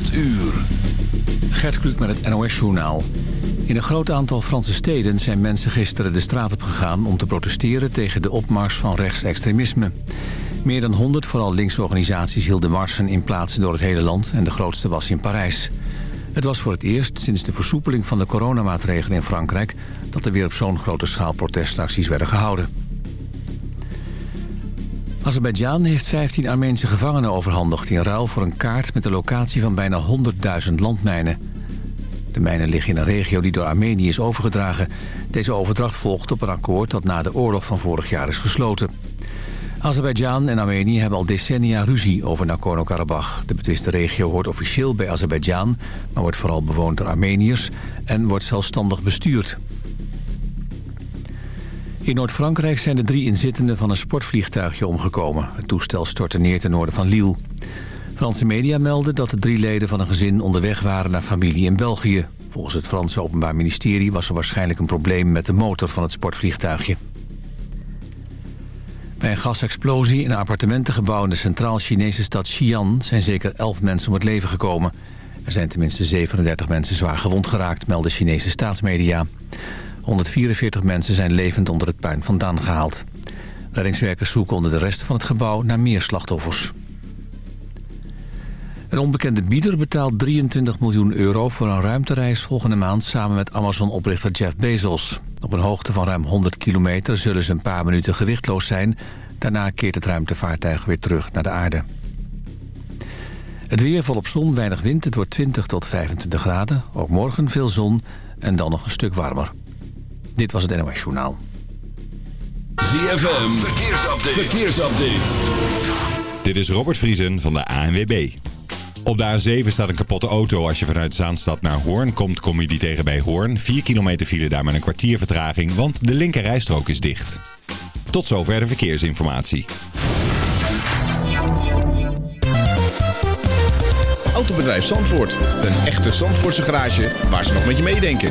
8 uur. Gert Kluk met het NOS-journaal. In een groot aantal Franse steden zijn mensen gisteren de straat op gegaan... om te protesteren tegen de opmars van rechtsextremisme. Meer dan 100 vooral linkse organisaties hielden marsen in plaatsen door het hele land... en de grootste was in Parijs. Het was voor het eerst sinds de versoepeling van de coronamaatregelen in Frankrijk... dat er weer op zo'n grote schaal protestacties werden gehouden. Azerbeidzjan heeft 15 Armeense gevangenen overhandigd... in ruil voor een kaart met de locatie van bijna 100.000 landmijnen. De mijnen liggen in een regio die door Armenië is overgedragen. Deze overdracht volgt op een akkoord dat na de oorlog van vorig jaar is gesloten. Azerbeidzjan en Armenië hebben al decennia ruzie over Nagorno-Karabakh. De betwiste regio hoort officieel bij Azerbeidzjan... maar wordt vooral bewoond door Armeniërs en wordt zelfstandig bestuurd. In Noord-Frankrijk zijn de drie inzittenden van een sportvliegtuigje omgekomen. Het toestel stortte neer ten noorden van Lille. Franse media melden dat de drie leden van een gezin onderweg waren naar familie in België. Volgens het Franse Openbaar Ministerie was er waarschijnlijk een probleem met de motor van het sportvliegtuigje. Bij een gasexplosie in een appartementengebouw in de centraal-Chinese stad Xi'an zijn zeker 11 mensen om het leven gekomen. Er zijn tenminste 37 mensen zwaar gewond geraakt, melden Chinese staatsmedia. 144 mensen zijn levend onder het puin vandaan gehaald. Reddingswerkers zoeken onder de resten van het gebouw naar meer slachtoffers. Een onbekende bieder betaalt 23 miljoen euro voor een ruimtereis volgende maand samen met Amazon-oprichter Jeff Bezos. Op een hoogte van ruim 100 kilometer zullen ze een paar minuten gewichtloos zijn. Daarna keert het ruimtevaartuig weer terug naar de aarde. Het weer volop zon, weinig wind. Het wordt 20 tot 25 graden. Ook morgen veel zon en dan nog een stuk warmer. Dit was het NOS Journaal. ZFM, verkeersupdate. verkeersupdate. Dit is Robert Vriesen van de ANWB. Op de A7 staat een kapotte auto. Als je vanuit Zaanstad naar Hoorn komt, kom je die tegen bij Hoorn. 4 kilometer file daar met een kwartier vertraging, want de linker rijstrook is dicht. Tot zover de verkeersinformatie. Autobedrijf Zandvoort. Een echte Zandvoortse garage waar ze nog met je meedenken.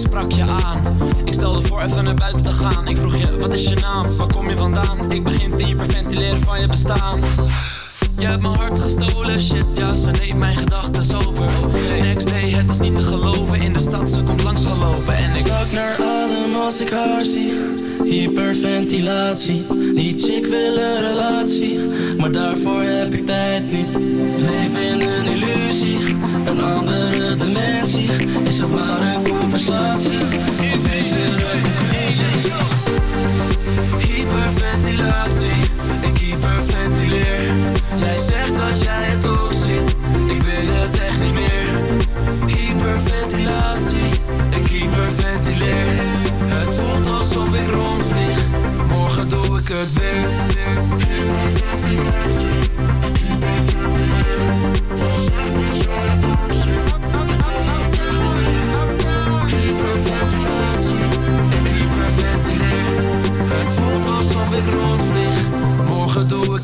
sprak je aan. Ik stelde voor even naar buiten te gaan. Ik vroeg je, wat is je naam? Waar kom je vandaan? Ik begin te hyperventileren van je bestaan. Je hebt mijn hart gestolen, shit ja, ze neemt mijn gedachten over Next day, het is niet te geloven, in de stad ze komt langs gelopen En ik stak naar adem als ik haar zie Hyperventilatie, die chick wil een relatie Maar daarvoor heb ik tijd niet Leef in een een andere dimensie Is het maar een conversatie, er een conclusie? Hyperventilatie, ik hyperventileer. Jij zegt dat jij het ook ziet, ik weet het echt niet meer. Hyperventilatie, ik hyperventileer. Het voelt alsof ik rondvlieg, morgen doe ik het weer. Hyperventilatie,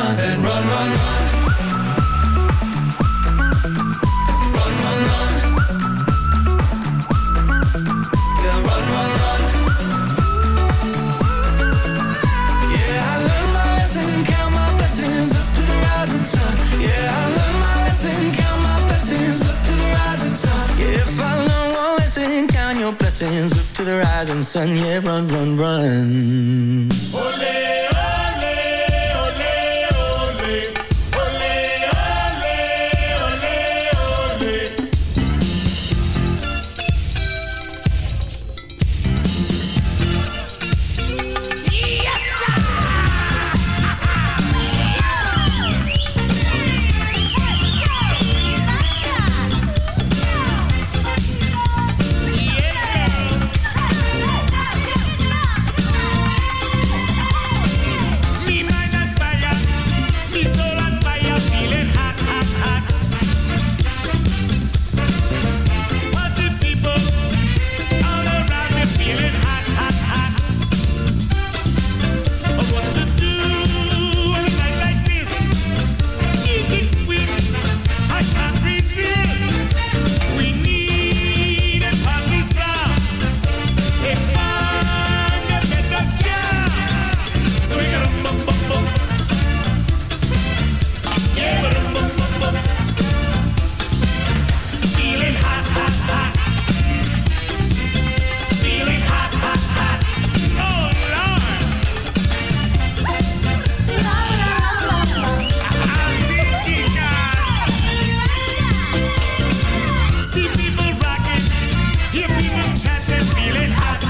run and run, run, run. Run, run. Yeah, run, run, run. Yeah, I my count my blessings to the rising sun. Yeah, I my count my blessings to the rising sun. Yeah, if I learn one lesson, count your blessings up to the rising sun. Yeah, run, run, run. Chance to feel it hot.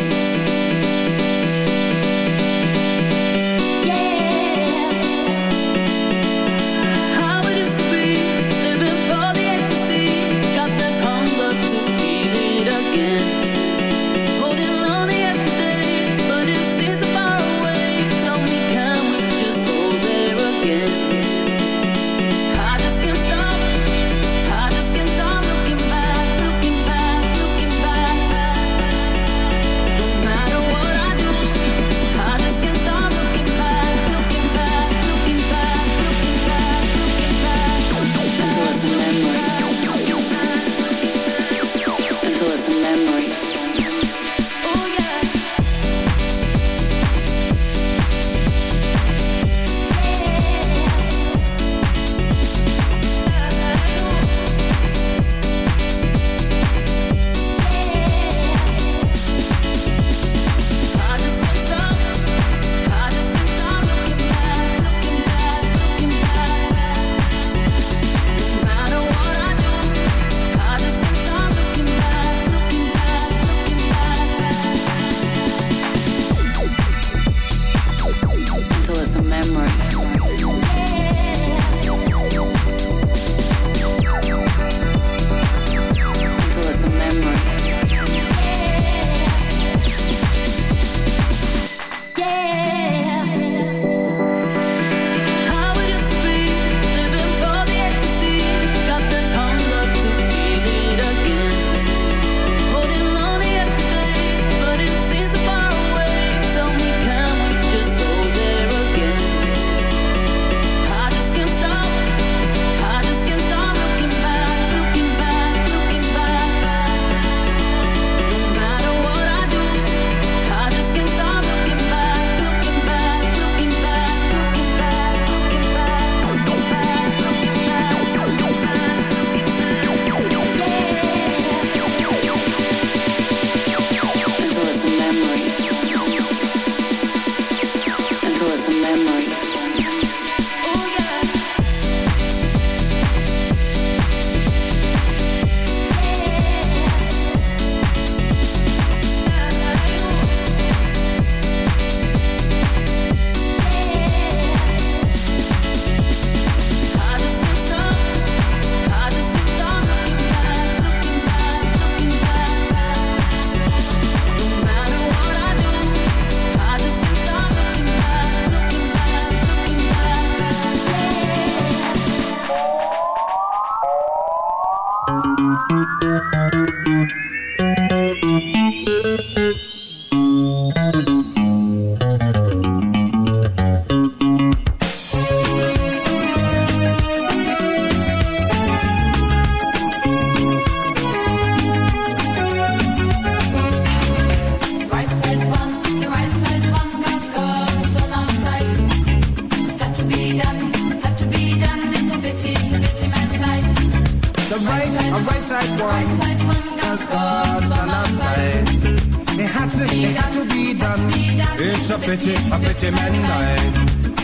pity, a pity men dying.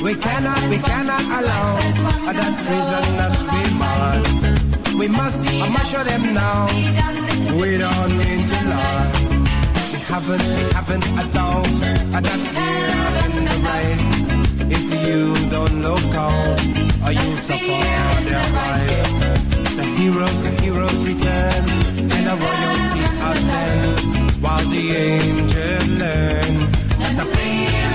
We cannot, we cannot allow that treason us we mad. We must, I must show them now. We don't need to lie. We haven't, we haven't a doubt that we're in the right. If you don't look out, or you'll their right. The heroes, the heroes return, and the royalty attend, while the angels learn the pain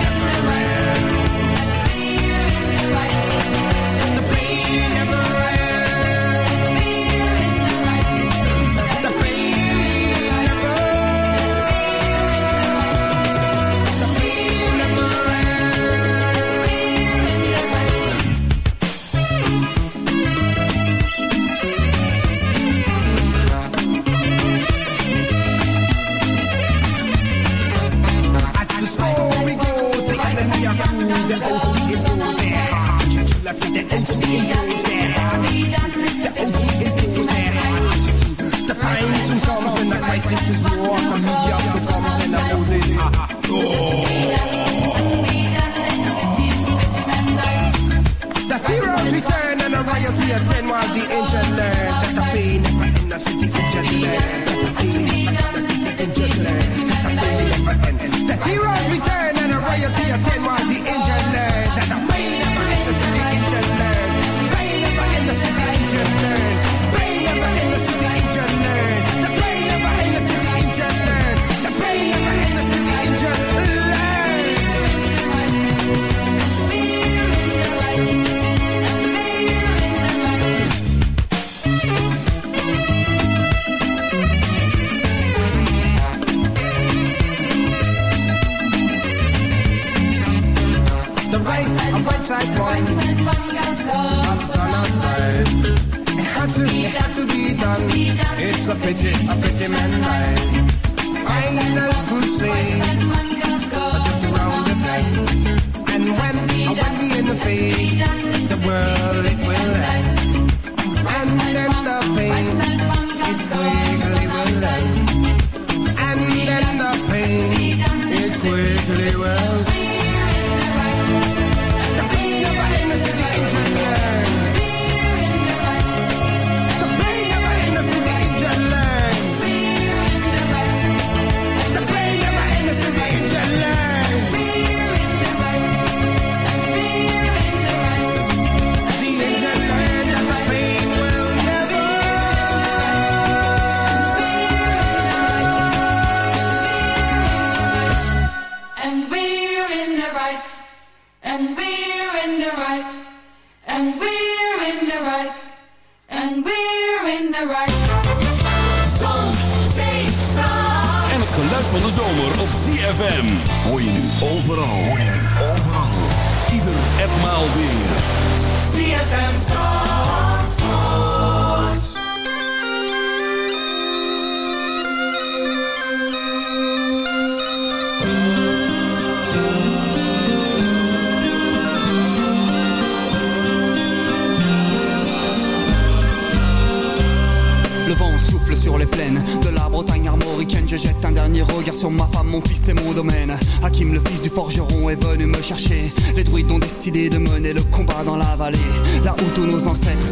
regard sur ma femme, mon fils et mon domaine. Hakim, le fils du forgeron, est venu me chercher. Les druides ont décidé de mener le combat dans la vallée. Là où tous nos ancêtres,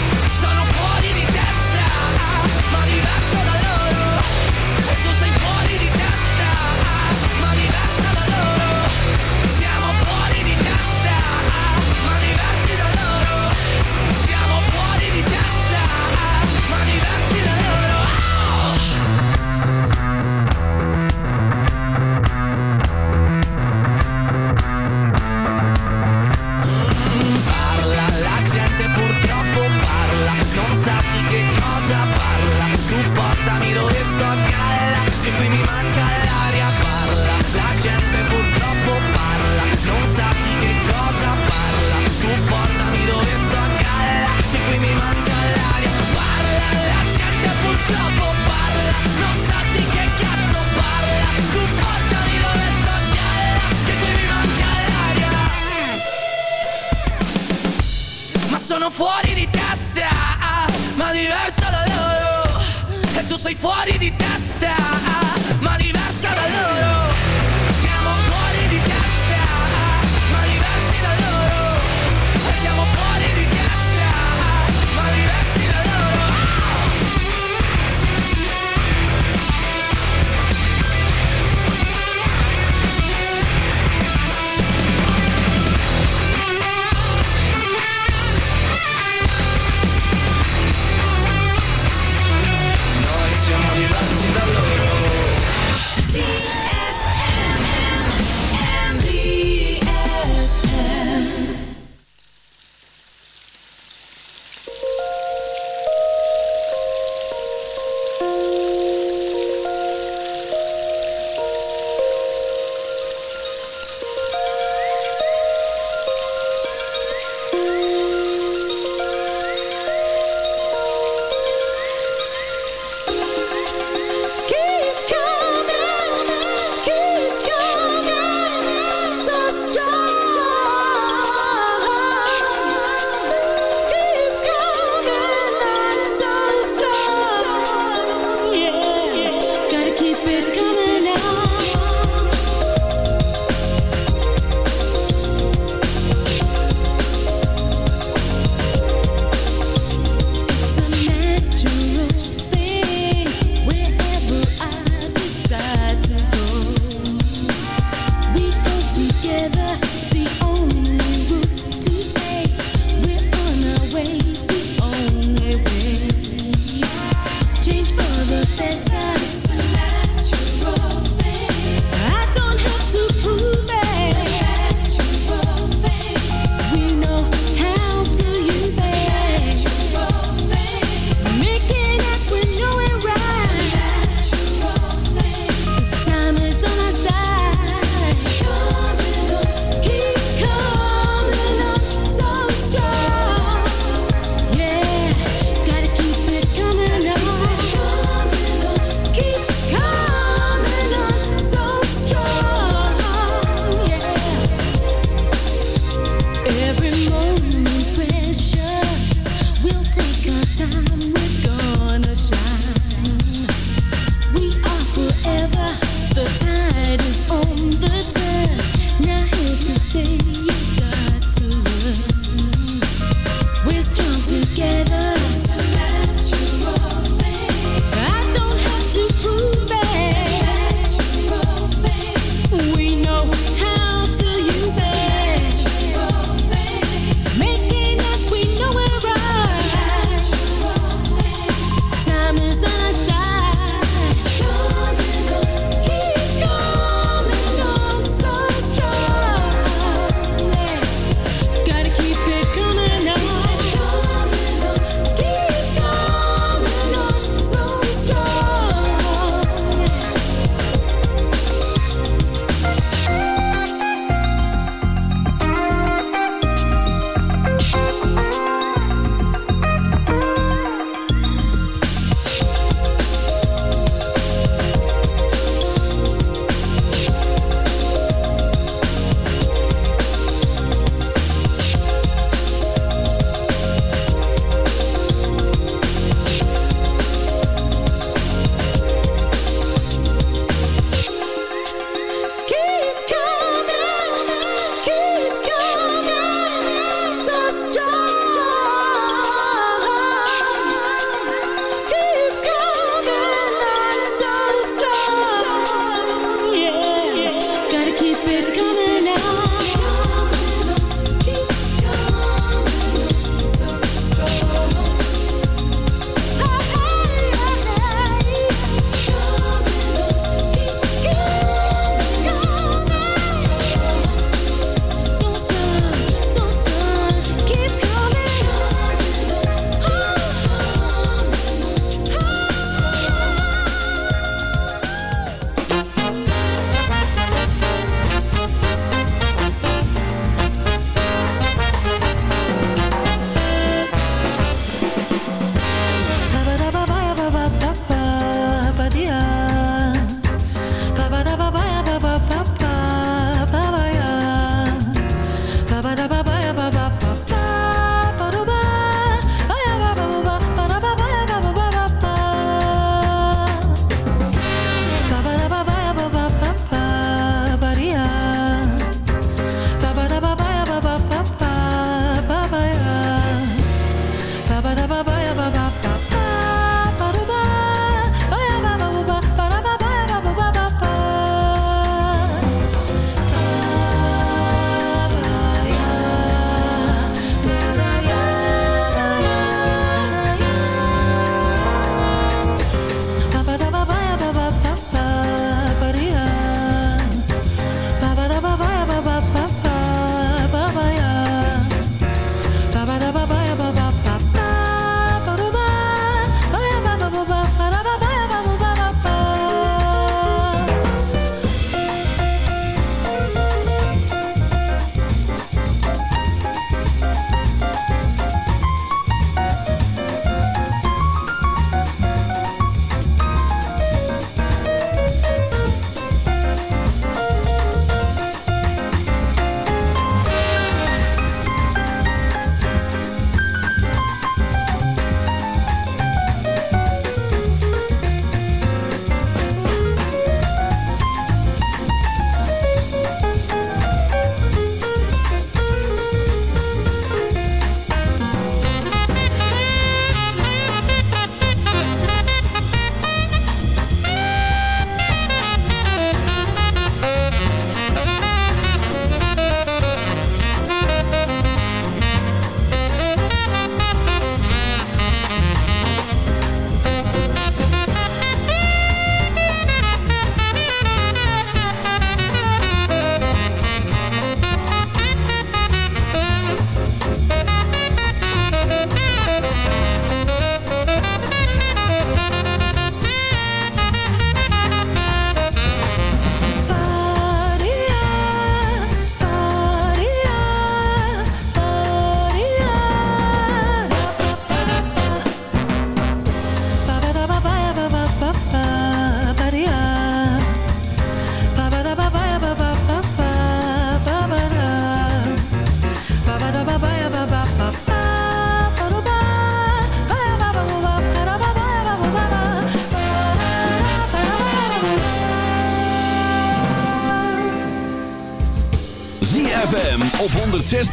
cosa parla? Tu portami dove sto a galla Che qui mi manca l'aria Parla, sei fuori di testa, ma diversa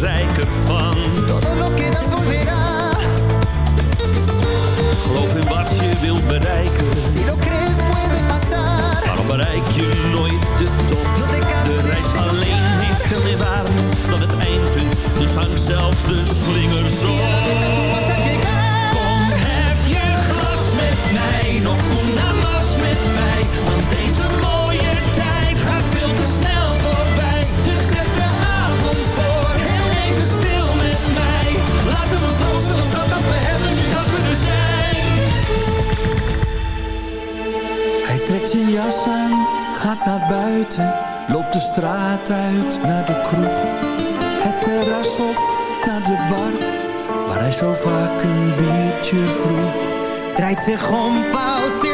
rijker van. je vroeg. Draait zich om pauze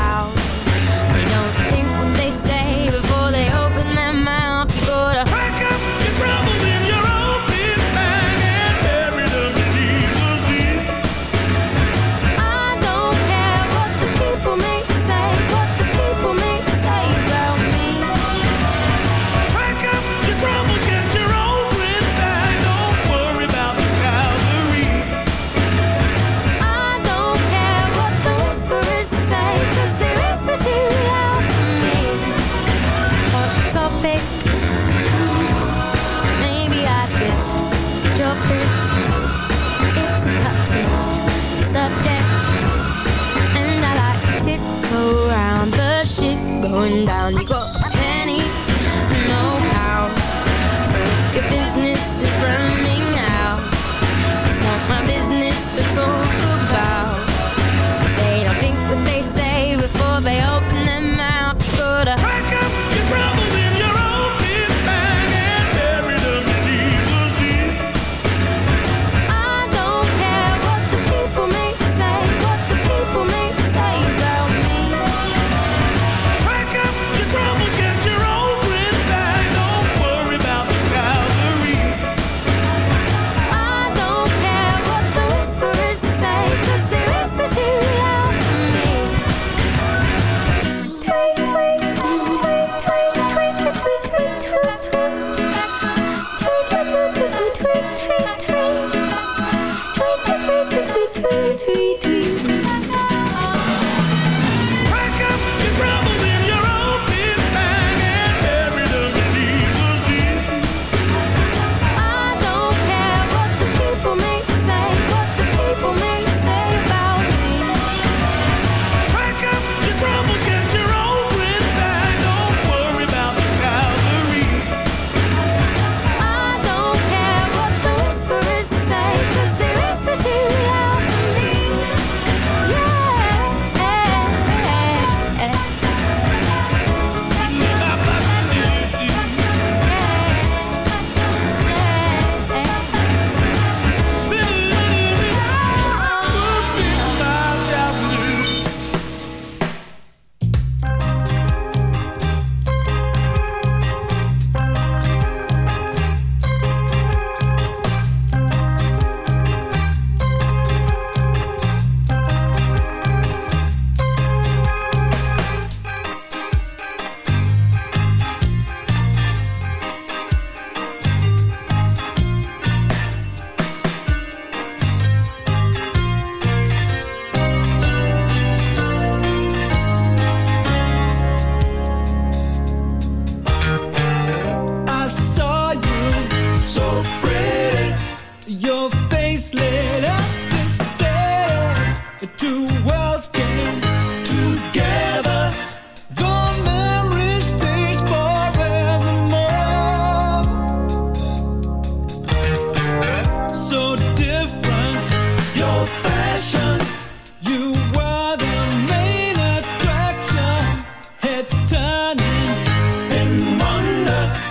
look